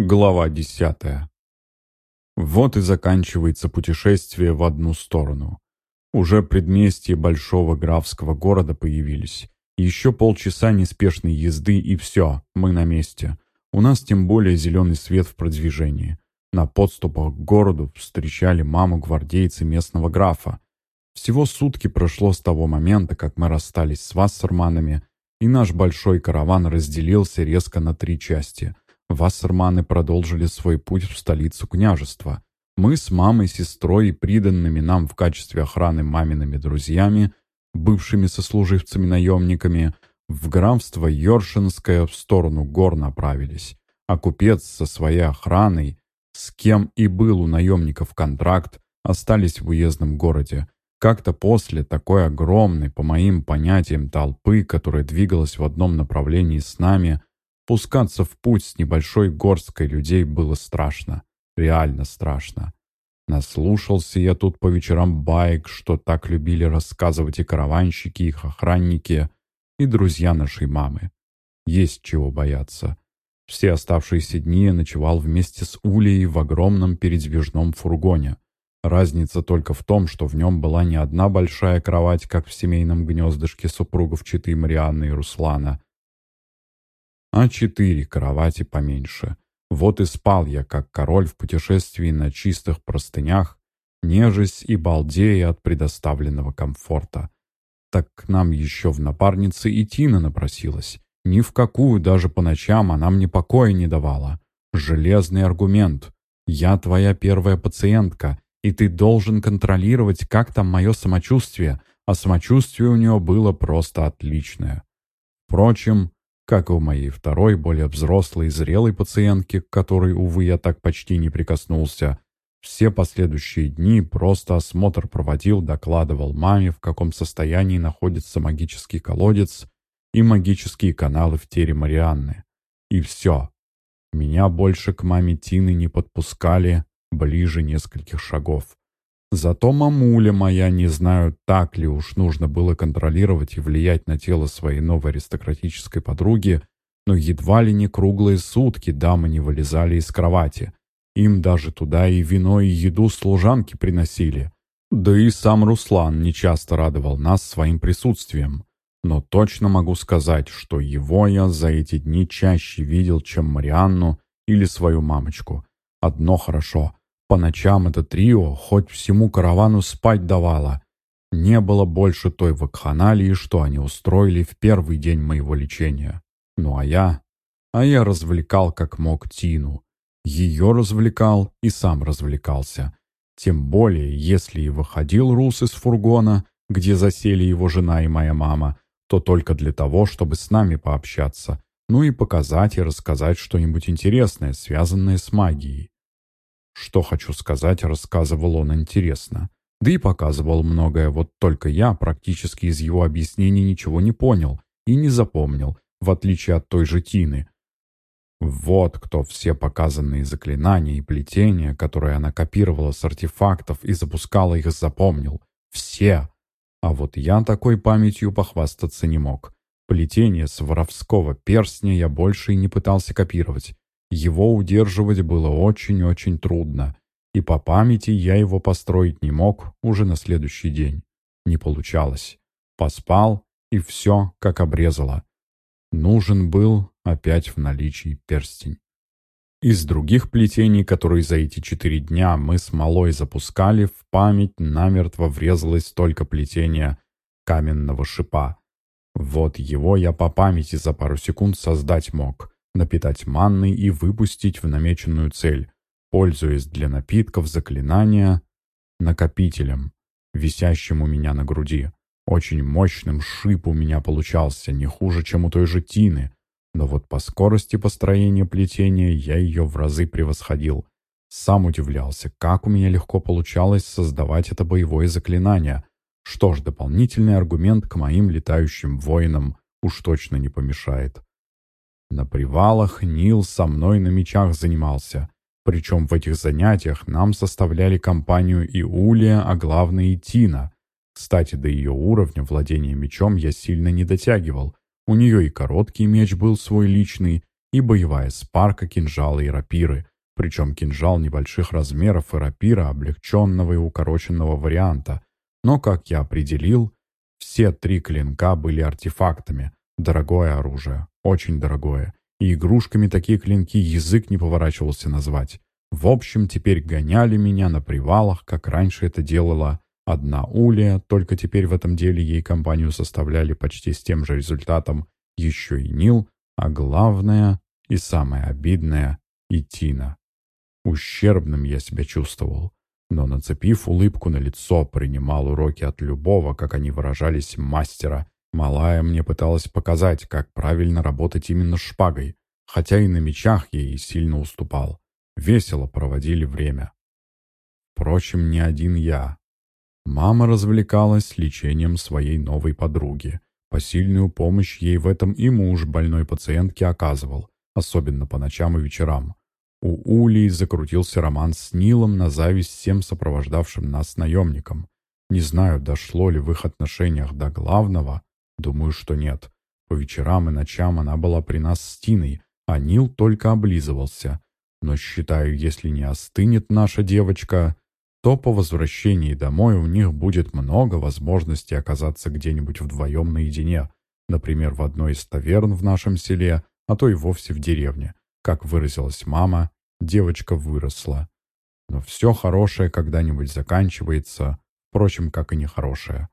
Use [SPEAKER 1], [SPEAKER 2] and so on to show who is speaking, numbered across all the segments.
[SPEAKER 1] Глава десятая. Вот и заканчивается путешествие в одну сторону. Уже предместье большого графского города появились. Еще полчаса неспешной езды и все, мы на месте. У нас тем более зеленый свет в продвижении. На подступах к городу встречали маму гвардейцы местного графа. Всего сутки прошло с того момента, как мы расстались с вассерманами, и наш большой караван разделился резко на три части – Вассерманы продолжили свой путь в столицу княжества. Мы с мамой, сестрой и приданными нам в качестве охраны мамиными друзьями, бывшими сослуживцами-наемниками, в графство Йоршинское в сторону гор направились, а купец со своей охраной, с кем и был у наемников контракт, остались в уездном городе. Как-то после такой огромной, по моим понятиям, толпы, которая двигалась в одном направлении с нами, Пускаться в путь с небольшой горсткой людей было страшно. Реально страшно. Наслушался я тут по вечерам байк, что так любили рассказывать и караванщики, их охранники, и друзья нашей мамы. Есть чего бояться. Все оставшиеся дни я ночевал вместе с Улей в огромном передвижном фургоне. Разница только в том, что в нем была не одна большая кровать, как в семейном гнездышке супругов Читы Марианны и Руслана, а четыре кровати поменьше. Вот и спал я, как король в путешествии на чистых простынях, нежесть и балдея от предоставленного комфорта. Так к нам еще в напарнице и Тина напросилась. Ни в какую, даже по ночам, она мне покоя не давала. Железный аргумент. «Я твоя первая пациентка, и ты должен контролировать, как там мое самочувствие», а самочувствие у нее было просто отличное. Впрочем, как и у моей второй, более взрослой и зрелой пациентки, к которой, увы, я так почти не прикоснулся. Все последующие дни просто осмотр проводил, докладывал маме, в каком состоянии находится магический колодец и магические каналы в теле Марианны. И все. Меня больше к маме Тины не подпускали ближе нескольких шагов. Зато мамуля моя, не знаю, так ли уж нужно было контролировать и влиять на тело своей новой аристократической подруги, но едва ли не круглые сутки дамы не вылезали из кровати. Им даже туда и вино, и еду служанки приносили. Да и сам Руслан нечасто радовал нас своим присутствием. Но точно могу сказать, что его я за эти дни чаще видел, чем Марианну или свою мамочку. Одно хорошо — по ночам это трио хоть всему каравану спать давало. Не было больше той вакханалии, что они устроили в первый день моего лечения. Ну а я... А я развлекал как мог Тину. Ее развлекал и сам развлекался. Тем более, если и выходил Рус из фургона, где засели его жена и моя мама, то только для того, чтобы с нами пообщаться, ну и показать и рассказать что-нибудь интересное, связанное с магией. Что хочу сказать, рассказывал он интересно. Да и показывал многое, вот только я практически из его объяснений ничего не понял и не запомнил, в отличие от той же Тины. Вот кто все показанные заклинания и плетения, которые она копировала с артефактов и запускала их, запомнил. Все. А вот я такой памятью похвастаться не мог. Плетение с воровского перстня я больше и не пытался копировать. Его удерживать было очень-очень трудно, и по памяти я его построить не мог уже на следующий день. Не получалось. Поспал, и все как обрезало. Нужен был опять в наличии перстень. Из других плетений, которые за эти четыре дня мы с Малой запускали, в память намертво врезалось только плетение каменного шипа. Вот его я по памяти за пару секунд создать мог напитать манной и выпустить в намеченную цель, пользуясь для напитков заклинания накопителем, висящим у меня на груди. Очень мощным шип у меня получался, не хуже, чем у той же Тины, но вот по скорости построения плетения я ее в разы превосходил. Сам удивлялся, как у меня легко получалось создавать это боевое заклинание. Что ж, дополнительный аргумент к моим летающим воинам уж точно не помешает. На привалах Нил со мной на мечах занимался. Причем в этих занятиях нам составляли компанию и Улия, а главное и Тина. Кстати, до ее уровня владения мечом я сильно не дотягивал. У нее и короткий меч был свой личный, и боевая спарка кинжала и рапиры, причем кинжал небольших размеров и рапира облегченного и укороченного варианта. Но, как я определил, все три клинка были артефактами. Дорогое оружие, очень дорогое. И игрушками такие клинки язык не поворачивался назвать. В общем, теперь гоняли меня на привалах, как раньше это делала одна Улия, только теперь в этом деле ей компанию составляли почти с тем же результатом еще и Нил, а главное и самое обидное — и Тина. Ущербным я себя чувствовал, но, нацепив улыбку на лицо, принимал уроки от любого, как они выражались, мастера. Малая мне пыталась показать, как правильно работать именно шпагой, хотя и на мечах ей сильно уступал. Весело проводили время. Впрочем, не один я. Мама развлекалась лечением своей новой подруги. Посильную помощь ей в этом и муж больной пациентки оказывал, особенно по ночам и вечерам. У Улии закрутился роман с Нилом на зависть всем сопровождавшим нас наемникам. Не знаю, дошло ли в их отношениях до главного. Думаю, что нет. По вечерам и ночам она была при нас с Тиной, а Нил только облизывался. Но считаю, если не остынет наша девочка, то по возвращении домой у них будет много возможностей оказаться где-нибудь вдвоем наедине, например, в одной из таверн в нашем селе, а то и вовсе в деревне. Как выразилась мама, девочка выросла. Но все хорошее когда-нибудь заканчивается, впрочем, как и нехорошее.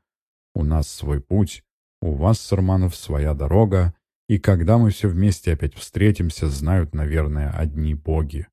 [SPEAKER 1] У нас свой путь, у вас, Сарманов, своя дорога, и когда мы все вместе опять встретимся, знают, наверное, одни боги.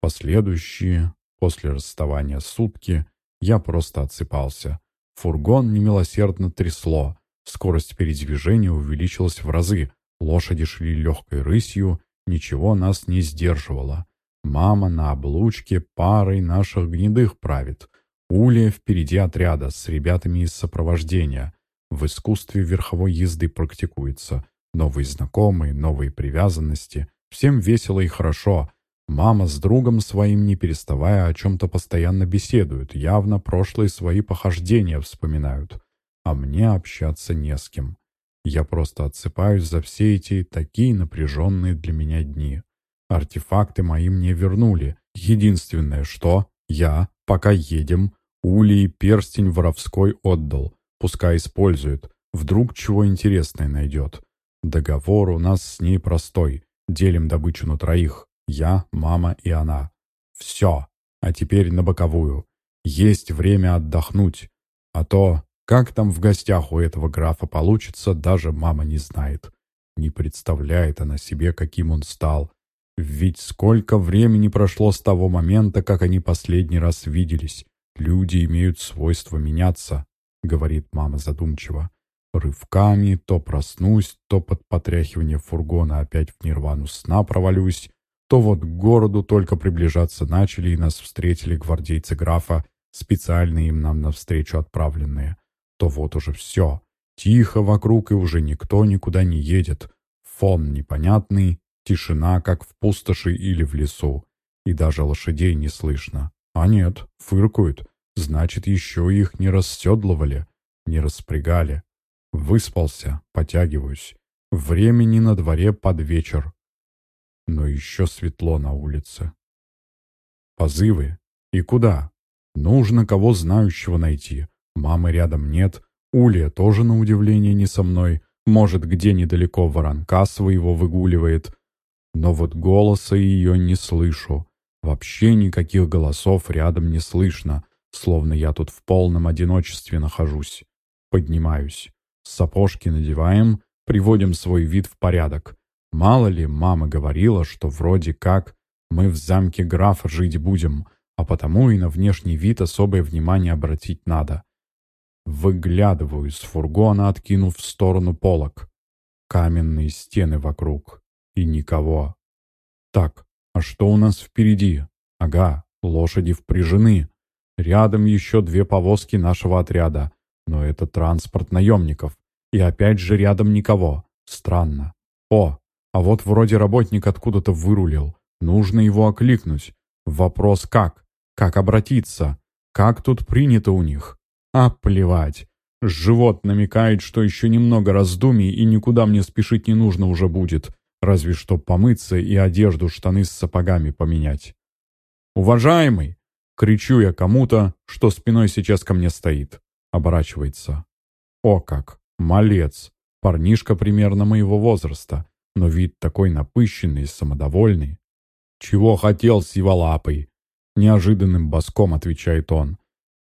[SPEAKER 1] Последующие, после расставания сутки, я просто отсыпался. Фургон немилосердно трясло, скорость передвижения увеличилась в разы, лошади шли легкой рысью, Ничего нас не сдерживало. Мама на облучке парой наших гнедых правит. Улия впереди отряда с ребятами из сопровождения. В искусстве верховой езды практикуется. Новые знакомые, новые привязанности. Всем весело и хорошо. Мама с другом своим, не переставая, о чем-то постоянно беседуют. Явно прошлые свои похождения вспоминают. А мне общаться не с кем. Я просто отсыпаюсь за все эти такие напряженные для меня дни. Артефакты мои мне вернули. Единственное, что я, пока едем, Улей перстень воровской отдал. Пускай использует. Вдруг чего интересное найдет. Договор у нас с ней простой. Делим добычу на троих. Я, мама и она. Все. А теперь на боковую. Есть время отдохнуть. А то как там в гостях у этого графа получится, даже мама не знает. Не представляет она себе, каким он стал. Ведь сколько времени прошло с того момента, как они последний раз виделись. Люди имеют свойство меняться, говорит мама задумчиво. Рывками то проснусь, то под потряхивание фургона опять в нирвану сна провалюсь, то вот к городу только приближаться начали и нас встретили гвардейцы графа, специально им нам навстречу отправленные то вот уже все. Тихо вокруг и уже никто никуда не едет. Фон непонятный, тишина, как в пустоши или в лесу. И даже лошадей не слышно. А нет, фыркают. Значит, еще их не расседлывали, не распрягали. Выспался, потягиваюсь. Времени на дворе под вечер. Но еще светло на улице. Позывы. И куда? Нужно кого знающего найти. Мамы рядом нет, Улья тоже, на удивление, не со мной. Может, где недалеко воронка своего выгуливает. Но вот голоса ее не слышу. Вообще никаких голосов рядом не слышно, словно я тут в полном одиночестве нахожусь. Поднимаюсь. Сапожки надеваем, приводим свой вид в порядок. Мало ли, мама говорила, что вроде как мы в замке графа жить будем, а потому и на внешний вид особое внимание обратить надо. Выглядываю из фургона, откинув в сторону полок. Каменные стены вокруг. И никого. Так, а что у нас впереди? Ага, лошади впряжены. Рядом еще две повозки нашего отряда. Но это транспорт наемников. И опять же рядом никого. Странно. О, а вот вроде работник откуда-то вырулил. Нужно его окликнуть. Вопрос как? Как обратиться? Как тут принято у них? А плевать. Живот намекает, что еще немного раздумий, и никуда мне спешить не нужно уже будет. разве что помыться и одежду штаны с сапогами поменять. «Уважаемый!» — кричу я кому-то, что спиной сейчас ко мне стоит. Оборачивается. О как! Малец! Парнишка примерно моего возраста, но вид такой напыщенный и самодовольный. «Чего хотел, сиволапый?» Неожиданным боском отвечает он.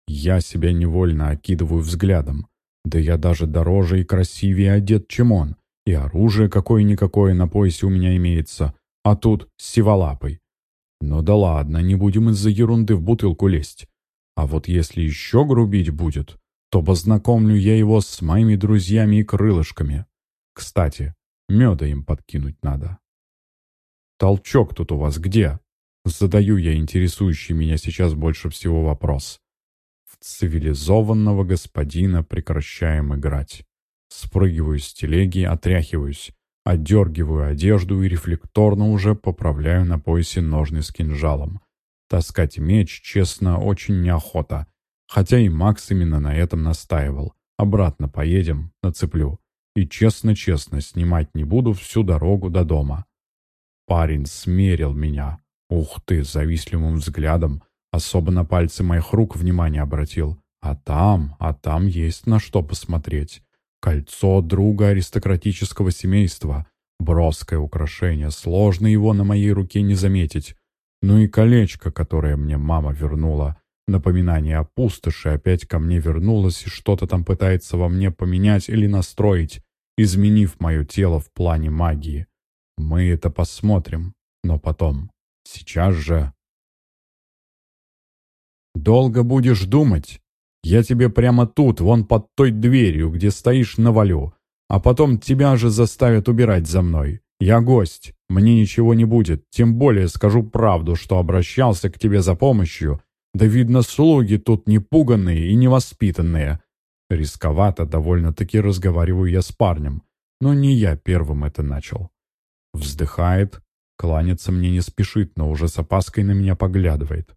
[SPEAKER 1] Я себя невольно окидываю взглядом. Да я даже дороже и красивее одет, чем он. И оружие какое-никакое на поясе у меня имеется. А тут с сиволапой. Ну да ладно, не будем из-за ерунды в бутылку лезть. А вот если еще грубить будет, то познакомлю я его с моими друзьями и крылышками. Кстати, меда им подкинуть надо. «Толчок тут у вас где?» Задаю я интересующий меня сейчас больше всего вопрос. В цивилизованного господина прекращаем играть. Спрыгиваю с телеги, отряхиваюсь, отдергиваю одежду и рефлекторно уже поправляю на поясе ножны с кинжалом. Таскать меч, честно, очень неохота. Хотя и Макс именно на этом настаивал. Обратно поедем, нацеплю. И честно-честно снимать не буду всю дорогу до дома. Парень смерил меня. Ух ты, завистливым взглядом. Особо на пальцы моих рук внимание обратил. А там, а там есть на что посмотреть. Кольцо друга аристократического семейства. Броское украшение, сложно его на моей руке не заметить. Ну и колечко, которое мне мама вернула. Напоминание о пустоши опять ко мне вернулось и что-то там пытается во мне поменять или настроить, изменив мое тело в плане магии. Мы это посмотрим, но потом. Сейчас же... «Долго будешь думать?» Я тебе прямо тут, вон под той дверью, где стоишь, навалю. А потом тебя же заставят убирать за мной. Я гость, мне ничего не будет. Тем более скажу правду, что обращался к тебе за помощью. Да видно, слуги тут не пуганные и невоспитанные. Рисковато довольно-таки разговариваю я с парнем. Но не я первым это начал. Вздыхает, кланяться мне не спешит, но уже с опаской на меня поглядывает.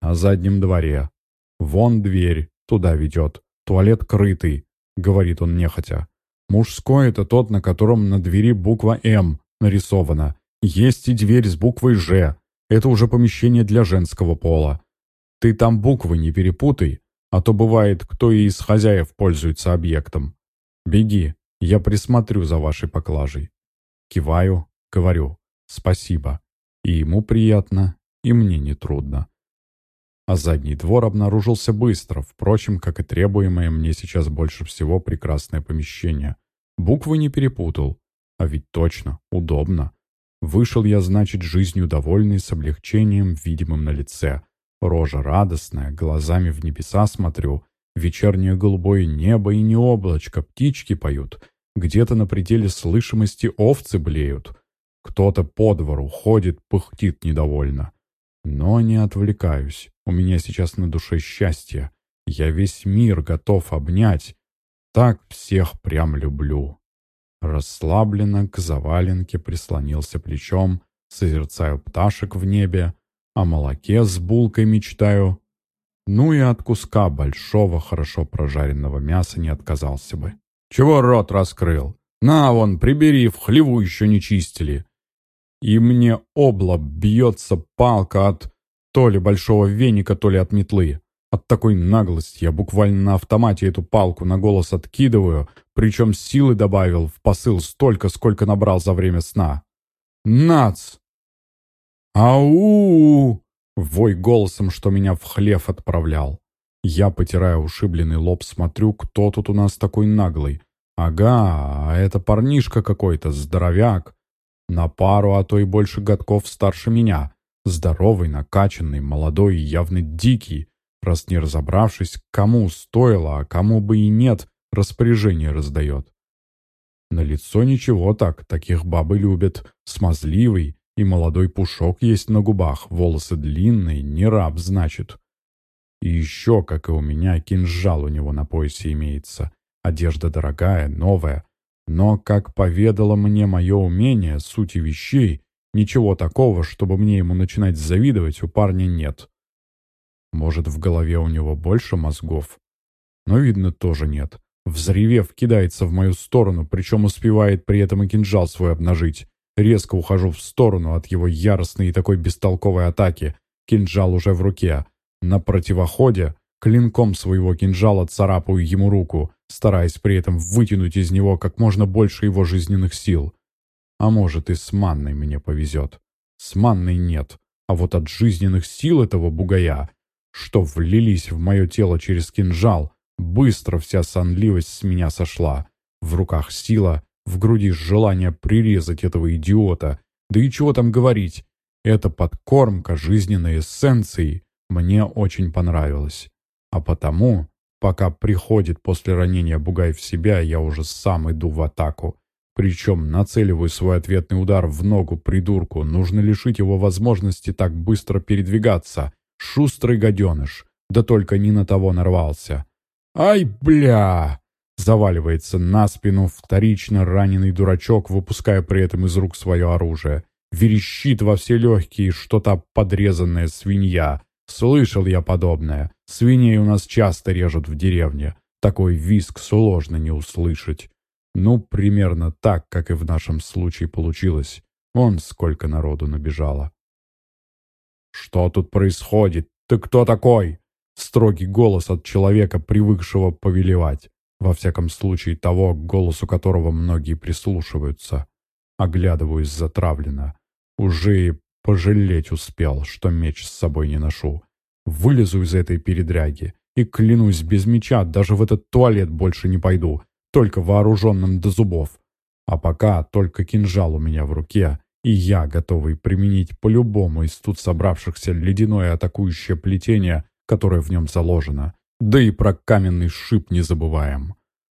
[SPEAKER 1] На заднем дворе «Вон дверь, туда ведет. Туалет крытый», — говорит он нехотя. «Мужской — это тот, на котором на двери буква «М» нарисована. Есть и дверь с буквой «Ж». Это уже помещение для женского пола. Ты там буквы не перепутай, а то бывает, кто и из хозяев пользуется объектом. Беги, я присмотрю за вашей поклажей». Киваю, говорю «Спасибо». И ему приятно, и мне не трудно. А задний двор обнаружился быстро, впрочем, как и требуемое мне сейчас больше всего прекрасное помещение. Буквы не перепутал. А ведь точно, удобно. Вышел я, значит, жизнью довольный, с облегчением, видимым на лице. Рожа радостная, глазами в небеса смотрю. Вечернее голубое небо и не облачко, птички поют. Где-то на пределе слышимости овцы блеют. Кто-то по двору ходит, пыхтит недовольно. Но не отвлекаюсь. У меня сейчас на душе счастье. Я весь мир готов обнять. Так всех прям люблю. Расслабленно к заваленке прислонился плечом, созерцаю пташек в небе, о молоке с булкой мечтаю. Ну и от куска большого, хорошо прожаренного мяса не отказался бы. Чего рот раскрыл? На, вон, прибери, в хлеву еще не чистили и мне облоб бьется палка от то ли большого веника, то ли от метлы. От такой наглости я буквально на автомате эту палку на голос откидываю, причем силы добавил в посыл столько, сколько набрал за время сна. «Нац!» «Ау!» Вой голосом, что меня в хлев отправлял. Я, потирая ушибленный лоб, смотрю, кто тут у нас такой наглый. Ага, а это парнишка какой-то, здоровяк. На пару, а то и больше годков старше меня. Здоровый, накачанный, молодой и явно дикий. Раз не разобравшись, кому стоило, а кому бы и нет, распоряжение раздает. На лицо ничего так, таких бабы любят. Смазливый и молодой пушок есть на губах, волосы длинные, не раб, значит. И еще, как и у меня, кинжал у него на поясе имеется. Одежда дорогая, новая, но, как поведало мне мое умение, сути вещей, ничего такого, чтобы мне ему начинать завидовать, у парня нет. Может, в голове у него больше мозгов? Но, видно, тоже нет. Взревев, кидается в мою сторону, причем успевает при этом и кинжал свой обнажить. Резко ухожу в сторону от его яростной и такой бестолковой атаки. Кинжал уже в руке. На противоходе клинком своего кинжала царапаю ему руку, стараясь при этом вытянуть из него как можно больше его жизненных сил. А может и с манной мне повезет. С манной нет. А вот от жизненных сил этого бугая, что влились в мое тело через кинжал, быстро вся сонливость с меня сошла. В руках сила, в груди желание прирезать этого идиота. Да и чего там говорить, эта подкормка жизненной эссенцией мне очень понравилась. А потому, пока приходит после ранения бугай в себя, я уже сам иду в атаку. Причем нацеливаю свой ответный удар в ногу придурку. Нужно лишить его возможности так быстро передвигаться. Шустрый гаденыш. Да только не на того нарвался. «Ай, бля!» Заваливается на спину вторично раненый дурачок, выпуская при этом из рук свое оружие. Верещит во все легкие что-то подрезанная свинья. Слышал я подобное. Свиней у нас часто режут в деревне. Такой виск сложно не услышать. Ну, примерно так, как и в нашем случае получилось. Вон сколько народу набежало. «Что тут происходит? Ты кто такой?» Строгий голос от человека, привыкшего повелевать. Во всяком случае, того, к голосу которого многие прислушиваются. Оглядываюсь затравленно. Уже и пожалеть успел, что меч с собой не ношу. Вылезу из этой передряги и, клянусь, без меча даже в этот туалет больше не пойду только вооруженным до зубов. А пока только кинжал у меня в руке, и я готовый применить по-любому из тут собравшихся ледяное атакующее плетение, которое в нем заложено. Да и про каменный шип не забываем.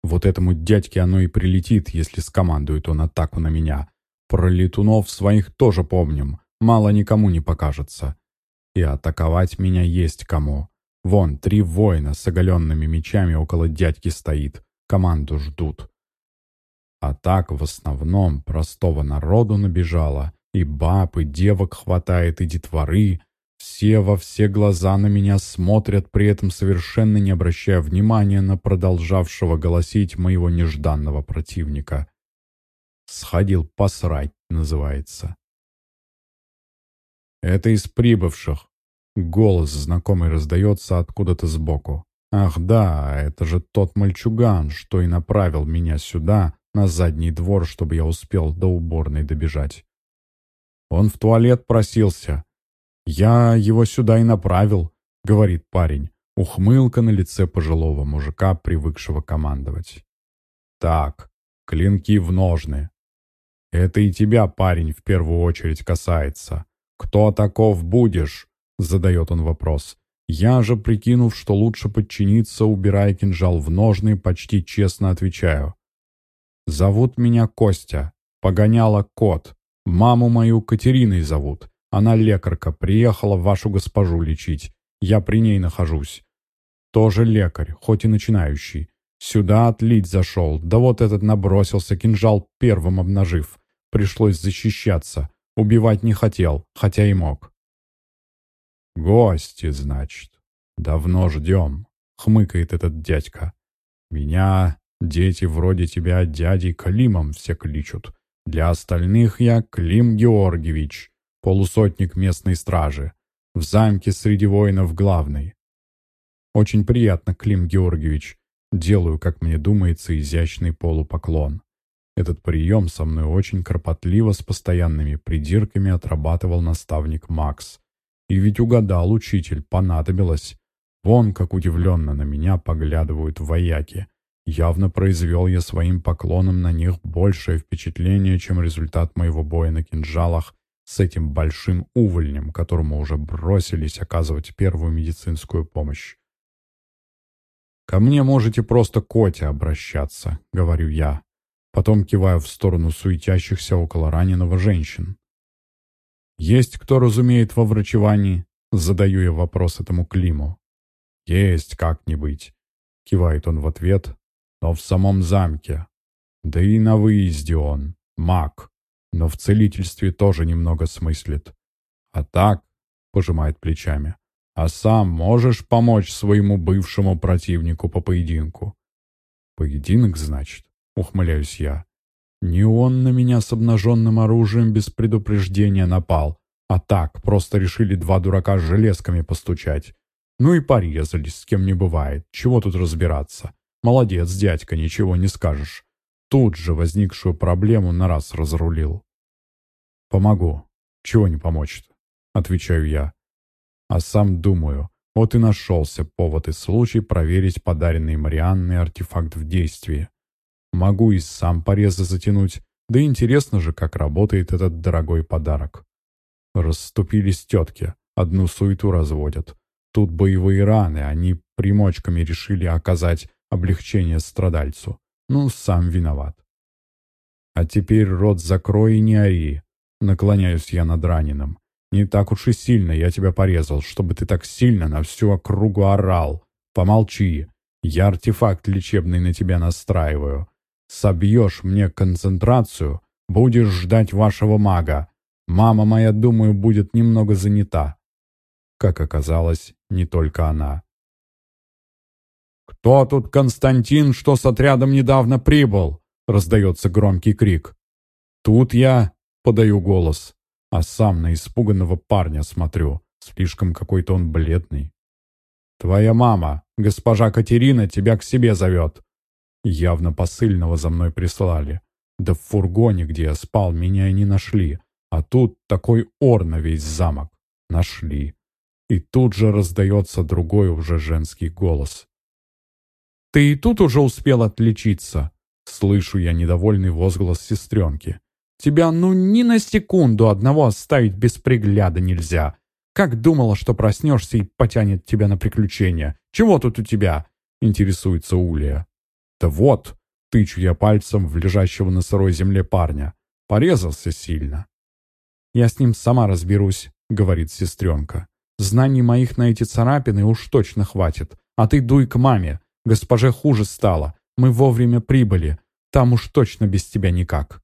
[SPEAKER 1] Вот этому дядьке оно и прилетит, если скомандует он атаку на меня. Про летунов своих тоже помним, мало никому не покажется. И атаковать меня есть кому. Вон, три воина с оголенными мечами около дядьки стоит команду ждут. А так в основном простого народу набежало, и баб, и девок хватает, и детворы. Все во все глаза на меня смотрят, при этом совершенно не обращая внимания на продолжавшего голосить моего нежданного противника. «Сходил посрать» называется. «Это из прибывших», — голос знакомый раздается откуда-то сбоку. Ах да, это же тот мальчуган, что и направил меня сюда, на задний двор, чтобы я успел до уборной добежать. Он в туалет просился. Я его сюда и направил, говорит парень. Ухмылка на лице пожилого мужика, привыкшего командовать. Так, клинки в ножны. Это и тебя, парень, в первую очередь касается. Кто таков будешь? Задает он вопрос. Я же, прикинув, что лучше подчиниться, убирая кинжал в ножны, почти честно отвечаю. «Зовут меня Костя. Погоняла кот. Маму мою Катериной зовут. Она лекарка, приехала вашу госпожу лечить. Я при ней нахожусь. Тоже лекарь, хоть и начинающий. Сюда отлить зашел, да вот этот набросился, кинжал первым обнажив. Пришлось защищаться. Убивать не хотел, хотя и мог. «Гости, значит. Давно ждем», — хмыкает этот дядька. «Меня дети вроде тебя дядей Климом все кличут. Для остальных я Клим Георгиевич, полусотник местной стражи. В замке среди воинов главный. Очень приятно, Клим Георгиевич. Делаю, как мне думается, изящный полупоклон. Этот прием со мной очень кропотливо с постоянными придирками отрабатывал наставник Макс. И ведь угадал учитель, понадобилось. Вон как удивленно на меня поглядывают вояки. Явно произвел я своим поклоном на них большее впечатление, чем результат моего боя на кинжалах с этим большим увольнем, которому уже бросились оказывать первую медицинскую помощь. «Ко мне можете просто Котя обращаться», — говорю я. Потом киваю в сторону суетящихся около раненого женщин. «Есть кто разумеет во врачевании?» Задаю я вопрос этому Климу. «Есть как-нибудь», — кивает он в ответ, «но в самом замке. Да и на выезде он, маг, но в целительстве тоже немного смыслит. А так, — пожимает плечами, — а сам можешь помочь своему бывшему противнику по поединку?» «Поединок, значит?» — ухмыляюсь я. «Не он на меня с обнаженным оружием без предупреждения напал, а так, просто решили два дурака с железками постучать. Ну и порезались, с кем не бывает. Чего тут разбираться? Молодец, дядька, ничего не скажешь. Тут же возникшую проблему на раз разрулил. «Помогу. Чего не помочь-то?» — отвечаю я. А сам думаю, вот и нашелся повод и случай проверить подаренный Марианной артефакт в действии. Могу и сам порезы затянуть, да интересно же, как работает этот дорогой подарок. Расступились тетки, одну суету разводят. Тут боевые раны, они примочками решили оказать облегчение страдальцу. Ну, сам виноват. А теперь рот закрой и не ори. Наклоняюсь я над раненым. Не так уж и сильно я тебя порезал, чтобы ты так сильно на всю округу орал. Помолчи. Я артефакт лечебный на тебя настраиваю. Собьешь мне концентрацию, будешь ждать вашего мага. Мама моя, думаю, будет немного занята. Как оказалось, не только она. «Кто тут Константин, что с отрядом недавно прибыл?» Раздается громкий крик. «Тут я», — подаю голос, а сам на испуганного парня смотрю. Слишком какой-то он бледный. «Твоя мама, госпожа Катерина, тебя к себе зовет». Явно посыльного за мной прислали. Да в фургоне, где я спал, меня и не нашли. А тут такой ор на весь замок. Нашли. И тут же раздается другой уже женский голос. «Ты и тут уже успел отличиться!» Слышу я недовольный возглас сестренки. «Тебя ну ни на секунду одного оставить без пригляда нельзя. Как думала, что проснешься и потянет тебя на приключения? Чего тут у тебя?» Интересуется Улия. «Да вот!» Тычу я пальцем в лежащего на сырой земле парня. Порезался сильно. «Я с ним сама разберусь», — говорит сестренка. «Знаний моих на эти царапины уж точно хватит. А ты дуй к маме. Госпоже хуже стало. Мы вовремя прибыли. Там уж точно без тебя никак».